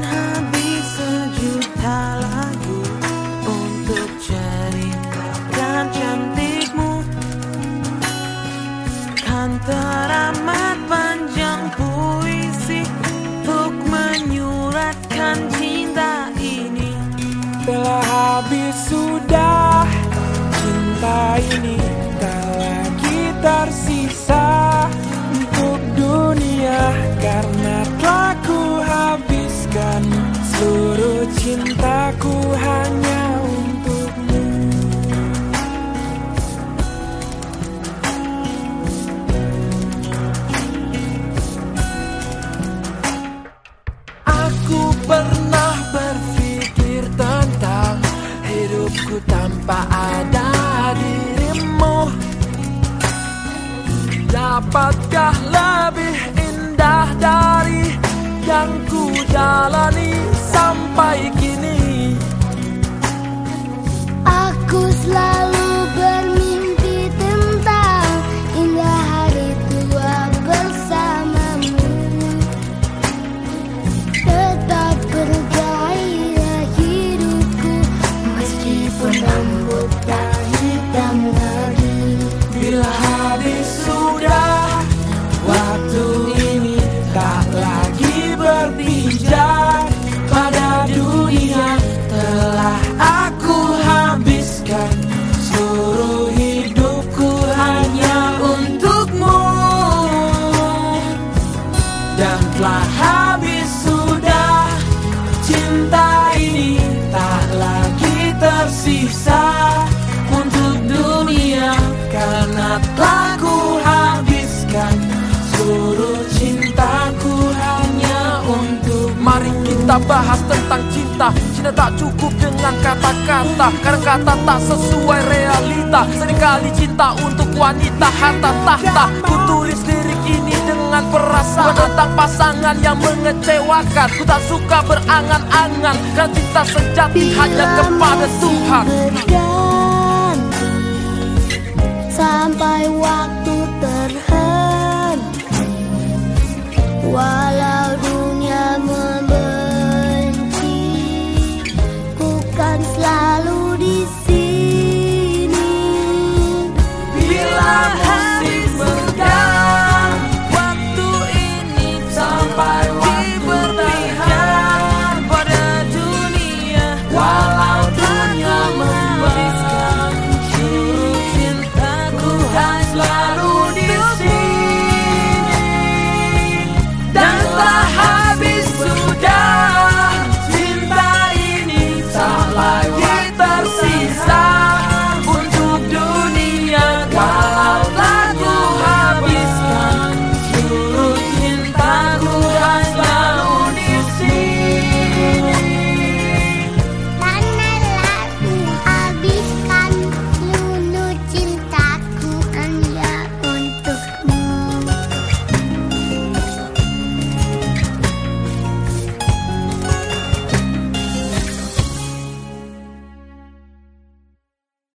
Habis sejuta lagu Untuk ceritakan cantikmu. Kan cintaku hanya untukmu. Aku pernah berpikir tentang hidupku tanpa ada dirimu. Dapatkah lebih indah dari yang ku jalani sampai kini. Aku selalu bermimpi tentang indah hari tua bersamamu. Tetap bergairah hidupku Meskipun rambut tak hitam lagi Bila habis sudah Waktu ini tak Karena telah ku habiskan Seluruh cintaku hanya untuk Mari kita bahas tentang cinta. Cinta tak cukup dengan kata-kata. Karena kata tak sesuai realita. Seringkali cinta untuk wanita harta tahta. Ku tulis lirik ini dengan perasaan Tentang pasangan yang mengecewakan. Ku tak suka berangan-angan. Karena cinta sejati hanya kepada Tuhan Sampai waktu terhenti. Walau